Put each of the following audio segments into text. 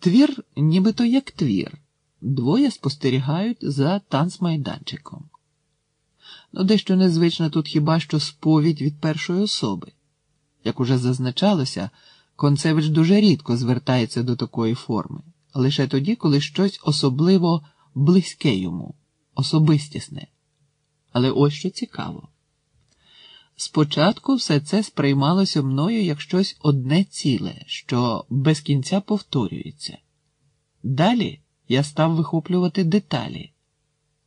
Твір, нібито як твір, двоє спостерігають за танцмайданчиком. Ну, дещо незвично тут хіба що сповідь від першої особи. Як уже зазначалося, Концевич дуже рідко звертається до такої форми, лише тоді, коли щось особливо близьке йому, особистісне. Але ось що цікаво. Спочатку все це сприймалося мною як щось одне ціле, що без кінця повторюється. Далі я став вихоплювати деталі.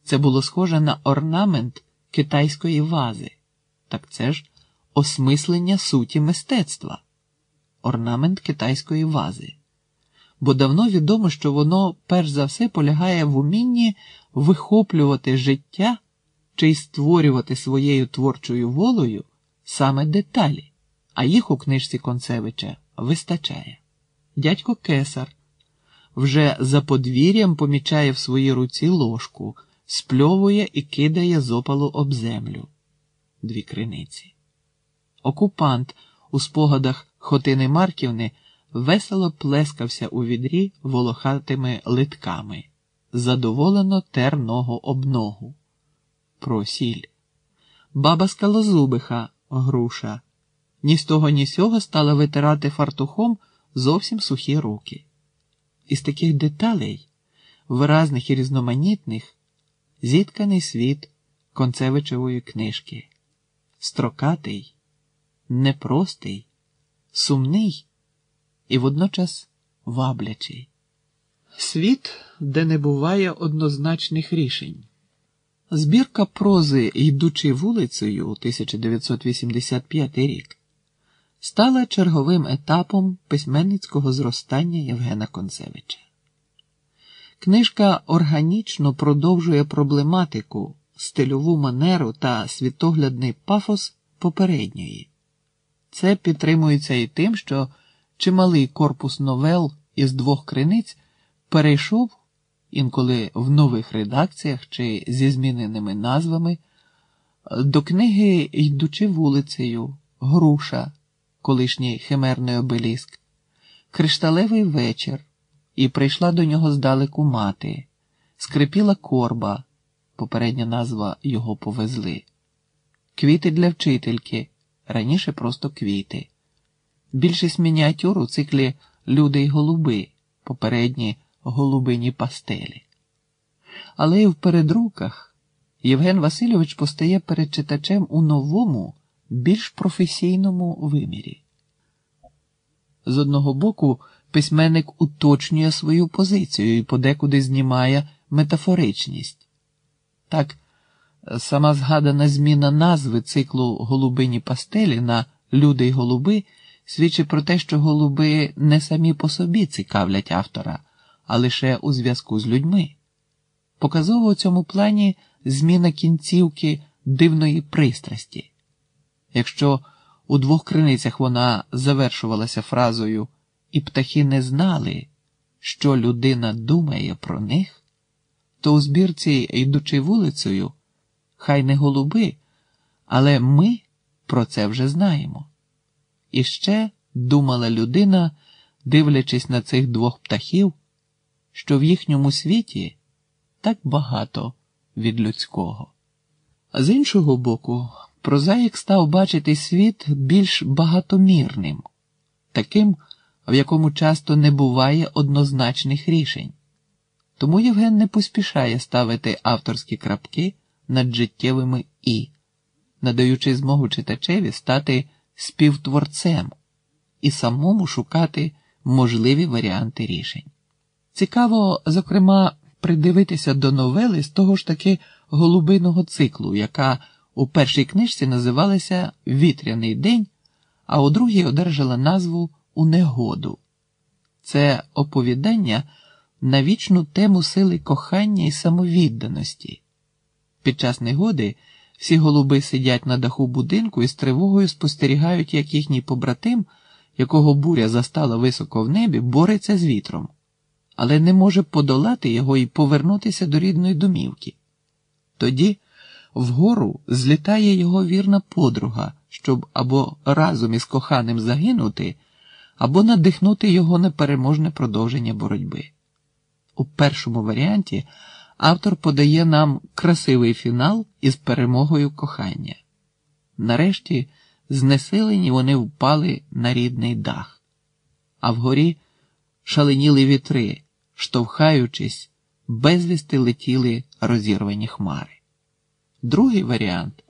Це було схоже на орнамент китайської вази. Так це ж осмислення суті мистецтва, орнамент китайської вази. Бо давно відомо, що воно перш за все полягає в умінні вихоплювати життя чи й створювати своєю творчою волею саме деталі, а їх у книжці Концевича вистачає. Дядько Кесар вже за подвір'ям помічає в своїй руці ложку, спльовує і кидає з опалу об землю. Дві криниці. Окупант у спогадах Хотини Марківни весело плескався у відрі волохатими литками, задоволено тер ногу об ногу. Просіль. Баба скалозубиха, груша, ні з того, ні сього стала витирати фартухом зовсім сухі руки. Із таких деталей, виразних і різноманітних, зітканий світ Концевичевої книжки, строкатий, непростий, сумний і водночас ваблячий. Світ, де не буває однозначних рішень. Збірка прози, йдучи вулицею 1985 рік, стала черговим етапом письменницького зростання Євгена Концевича. Книжка органічно продовжує проблематику, стильову манеру та світоглядний пафос попередньої. Це підтримується і тим, що чималий корпус новел із двох криниць перейшов інколи в нових редакціях чи зі зміненими назвами, до книги Йдучи вулицею, Груша, колишній химерний обеліск, Кришталевий вечір, і прийшла до нього здалеку мати, скрипіла корба, попередня назва його повезли, квіти для вчительки, раніше просто квіти. Більшість мініатюр у циклі Люди й голуби, попередні голубині пастелі. Але й в передруках Євген Васильович постає перед читачем у новому, більш професійному вимірі. З одного боку, письменник уточнює свою позицію і подекуди знімає метафоричність. Так, сама згадана зміна назви циклу Голубині пастелі на Люди й голуби свідчить про те, що голуби не самі по собі цікавлять автора а лише у зв'язку з людьми. Показово у цьому плані зміна кінцівки дивної пристрасті. Якщо у двох криницях вона завершувалася фразою і птахи не знали, що людина думає про них, то у збірці, йдучи вулицею, хай не голуби, але ми про це вже знаємо. І ще думала людина, дивлячись на цих двох птахів що в їхньому світі так багато від людського. З іншого боку, прозаїк став бачити світ більш багатомірним, таким, в якому часто не буває однозначних рішень. Тому Євген не поспішає ставити авторські крапки над життєвими і, надаючи змогу читачеві стати співтворцем і самому шукати можливі варіанти рішень. Цікаво, зокрема, придивитися до новели з того ж таки голубиного циклу, яка у першій книжці називалася Вітряний день, а у другій одержала назву У негоду. Це оповідання на вічну тему сили кохання і самовідданості. Під час негоди всі голуби сидять на даху будинку і з тривогою спостерігають, як їхній побратим, якого буря застала високо в небі, бореться з вітром але не може подолати його і повернутися до рідної домівки. Тоді вгору злітає його вірна подруга, щоб або разом із коханим загинути, або надихнути його на переможне продовження боротьби. У першому варіанті автор подає нам красивий фінал із перемогою кохання. Нарешті, знесилені вони впали на рідний дах, а вгорі шаленіли вітри, штовхаючись, безвісти летіли розірвані хмари. Другий варіант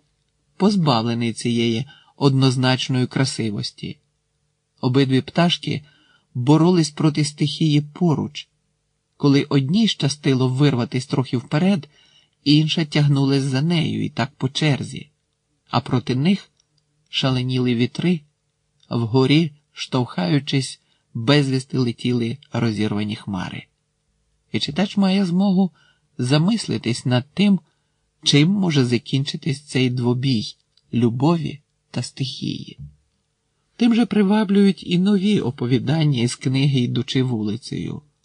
позбавлений цієї однозначної красивості. Обидві пташки боролись проти стихії поруч, коли одній щастило вирватись трохи вперед, інша тягнулась за нею і так по черзі, а проти них шаленіли вітри, вгорі, штовхаючись, безвісти летіли розірвані хмари. І читач має змогу замислитись над тим, чим може закінчитись цей двобій любові та стихії. Тим же приваблюють і нові оповідання із книги Йдучи вулицею.